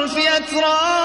الْأَرْضِ أَتْرَابًا